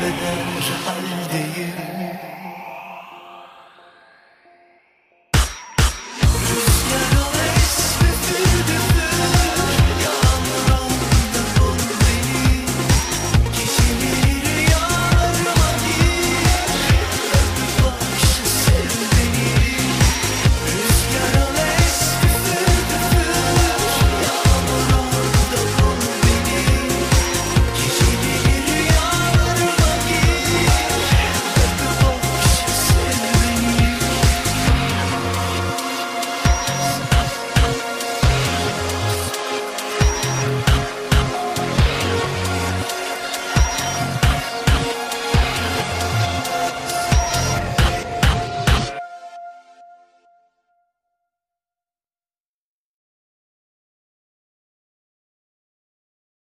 beden